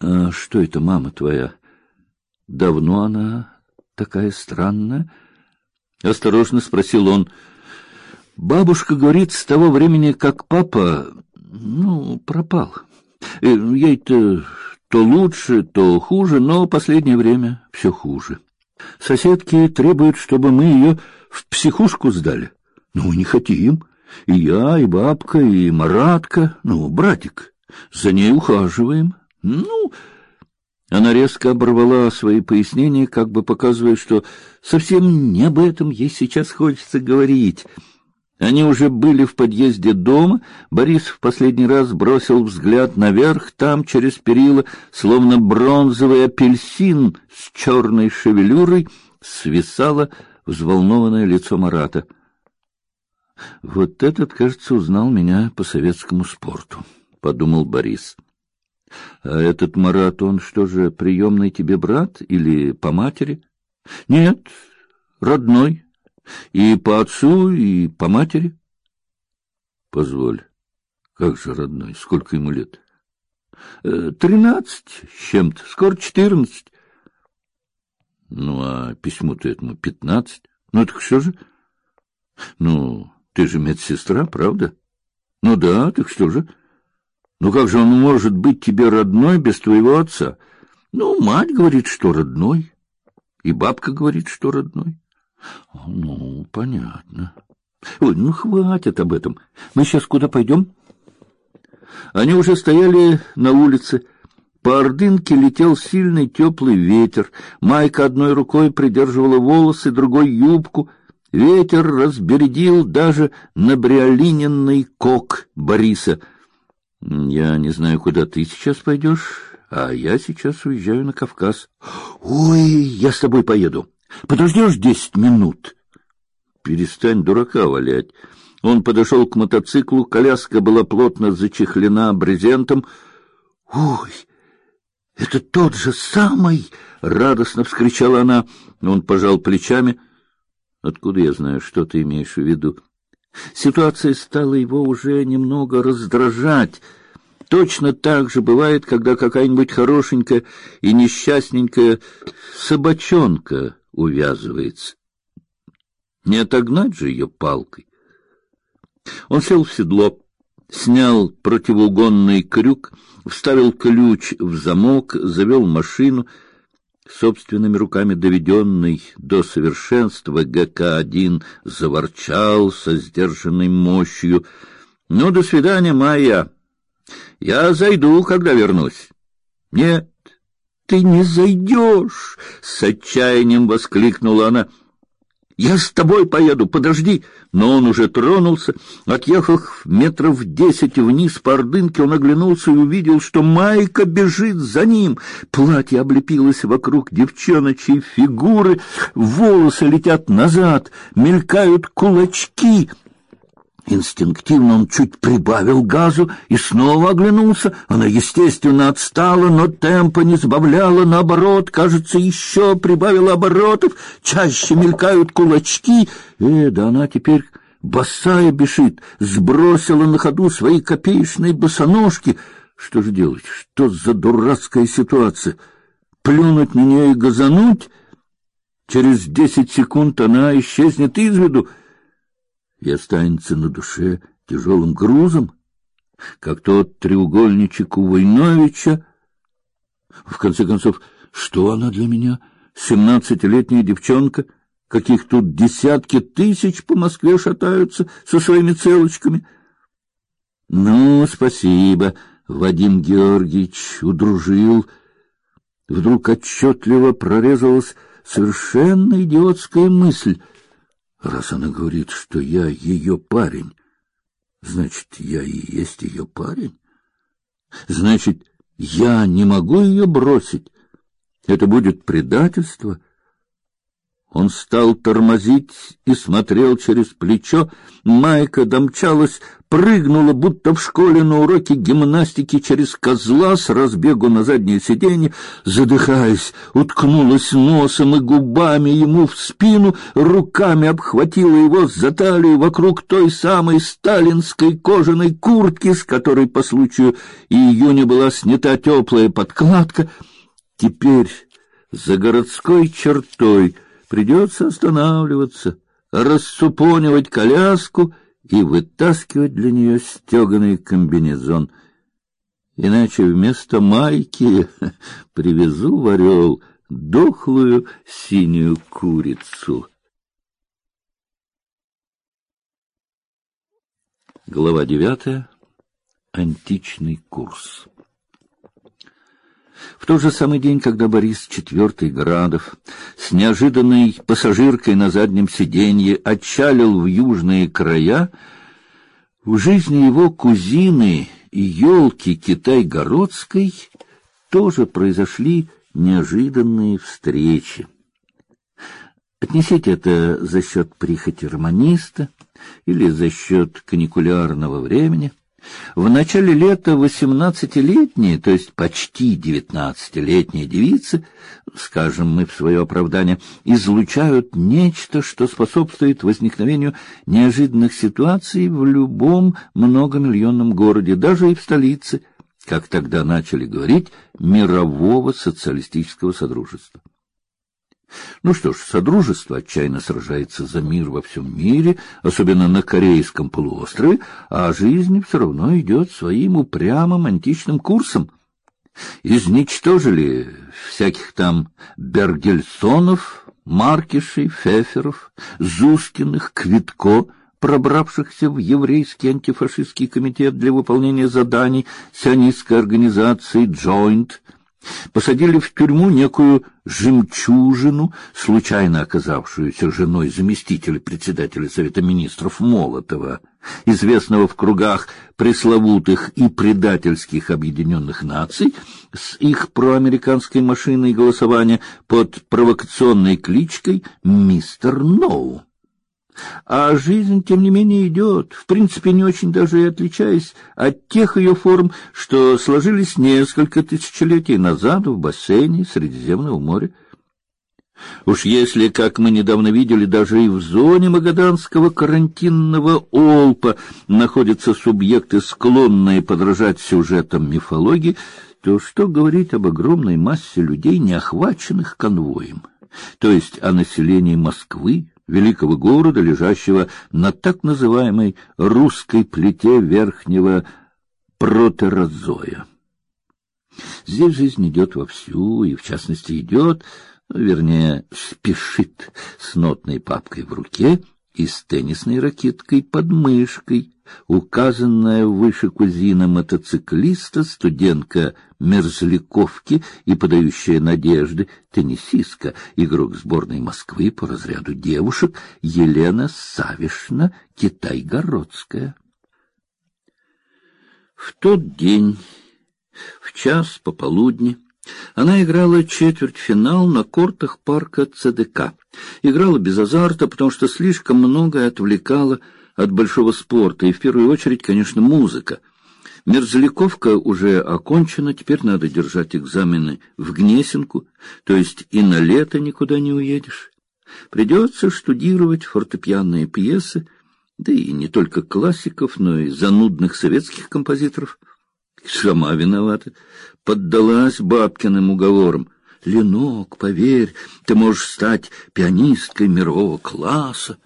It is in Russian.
А что это мама твоя? Давно она такая странная? Осторожно спросил он. Бабушка говорит, с того времени, как папа, ну, пропал. Ей-то то лучше, то хуже, но последнее время все хуже. Соседки требуют, чтобы мы ее в психушку сдали. Ну, не хотим. И я, и бабка, и Маратка, ну, братик, за ней ухаживаем. Ну, она резко оборвала свои пояснения, как бы показывая, что совсем не об этом ей сейчас хочется говорить. Они уже были в подъезде дома. Борис в последний раз бросил взгляд наверх, там через перила, словно бронзовый апельсин с черной шевелюрой, свисало взволнованное лицо Марата. Вот этот, кажется, узнал меня по советскому спорту, подумал Борис. А этот Марат, он что же, приемный тебе брат или по матери? Нет, родной. И по отцу, и по матери. Позволь, как же родной, сколько ему лет? Э, тринадцать с чем-то, скоро четырнадцать. Ну, а письму-то этому пятнадцать. Ну, так что же? Ну, ты же медсестра, правда? Ну да, так что же? Ну как же он может быть тебе родной без твоего отца? Ну, мать говорит, что родной, и бабка говорит, что родной. Ну, понятно. Ой, ну хватит об этом. Мы сейчас куда пойдем? Они уже стояли на улице. По ордынке летел сильный теплый ветер. Майка одной рукой придерживала волосы, другой юбку. Ветер разбередил даже набриолиненный кок Бориса. Я не знаю, куда ты сейчас пойдешь, а я сейчас уезжаю на Кавказ. Ой, я с тобой поеду. Подождешь десять минут? Перестань дурака валять. Он подошел к мотоциклу, коляска была плотно зачехлена брезентом. Ой, это тот же самый! радостно вскричала она. Он пожал плечами. Откуда я знаю, что ты имеешь в виду? Ситуация стала его уже немного раздражать. Точно так же бывает, когда какая-нибудь хорошенькая и несчастненькая собачонка увязывается. Не отогнать же ее палкой. Он сел в седло, снял противоугонный крюк, вставил ключ в замок, завел машину. Собственными руками доведенный до совершенства ГК-1 заворчал со сдержанной мощью. — Ну, до свидания, Майя. Я зайду, когда вернусь. — Нет, ты не зайдешь! — с отчаянием воскликнула она. — Я с тобой поеду, подожди! Но он уже тронулся. Отъехав метров десять вниз по ордынке, он оглянулся и увидел, что Майка бежит за ним. Платье облепилось вокруг девчоночей фигуры, волосы летят назад, мелькают кулачки — Инстинктивно он чуть прибавил газу и снова оглянулся. Она, естественно, отстала, но темпа не сбавляла, наоборот, кажется, еще прибавила оборотов, чаще мелькают кулачки. Э, да она теперь босая бежит, сбросила на ходу свои копеечные босоножки. Что же делать? Что за дурацкая ситуация? Плюнуть на нее и газануть? Через десять секунд она исчезнет из виду — и останется на душе тяжелым грузом, как тот треугольничек у Войновича. В конце концов, что она для меня, семнадцатилетняя девчонка, каких тут десятки тысяч по Москве шатаются со своими целочками? Ну, спасибо, Вадим Георгиевич удружил. Вдруг отчетливо прорезалась совершенно идиотская мысль — Раз она говорит, что я ее парень, значит, я и есть ее парень. Значит, я не могу ее бросить. Это будет предательство. Он стал тормозить и смотрел через плечо. Майка домчалась, прыгнула, будто в школе на уроке гимнастики через козла с разбегу на заднее сиденье, задыхаясь, уткнулась носом и губами ему в спину, руками обхватила его за талию вокруг той самой сталинской кожаной куртки, с которой по случаю июня была снята теплая подкладка. Теперь за городской чертой Придется останавливаться, рассупонивать коляску и вытаскивать для нее стеганый комбинезон. Иначе вместо майки привезу в Орел дохлую синюю курицу. Глава девятая. Античный курс. В тот же самый день, когда Борис IV Градов с неожиданной пассажиркой на заднем сиденье отчалил в южные края, в жизни его кузины и елки Китай-Городской тоже произошли неожиданные встречи. Отнесите это за счет прихоти романиста или за счет каникулярного времени — в начале лета восемнадцатилетние, то есть почти девятнадцатилетние девицы, скажем мы в свое оправдание, излучают нечто, что способствует возникновению неожиданных ситуаций в любом многомиллионном городе, даже и в столице, как тогда начали говорить, мирового социалистического содружества. Ну что ж, Содружество отчаянно сражается за мир во всем мире, особенно на Корейском полуострове, а жизнь все равно идет своим упрямым античным курсом. Изничтожили всяких там Бергельсонов, Маркишей, Феферов, Зускиных, Квитко, пробравшихся в еврейский антифашистский комитет для выполнения заданий сионистской организации «Джойнт», Посадили в тюрьму некую жемчужину, случайно оказавшуюся женой заместителя председателя Совета министров Молотова, известного в кругах пресловутых и предательских объединенных наций, с их проамериканской машиной голосования под провокационной кличкой «Мистер Ноу». А жизнь, тем не менее, идет, в принципе, не очень даже и отличаясь от тех ее форм, что сложились несколько тысячелетий назад в бассейне Средиземного моря. Уж если, как мы недавно видели, даже и в зоне Магаданского карантинного олпа находятся субъекты, склонные подражать сюжетам мифологии, то что говорить об огромной массе людей, не охваченных конвоем, то есть о населении Москвы, великого города, лежащего на так называемой русской плите верхнего протерозоя. Здесь жизнь идет вовсю, и в частности идет, вернее, спешит с нотной папкой в руке и с теннисной ракеткой под мышкой, указанная выше кузина мотоциклиста, студентка Мерзляковки и подающая надежды теннисистка, игрок сборной Москвы по разряду девушек Елена Савишна Китайгородская. В тот день, в час пополудни, она играла четвертьфинал на кортах парка ЦДК. Играла без азарта, потому что слишком многое отвлекало от большого спорта, и в первую очередь, конечно, музыка. Мерзляковка уже окончена, теперь надо держать экзамены в Гнесинку, то есть и на лето никуда не уедешь. Придется штудировать фортепианные пьесы, да и не только классиков, но и занудных советских композиторов. Сама виновата, поддалась бабкиным уговорам. Ленок, поверь, ты можешь стать пианисткой мирового класса.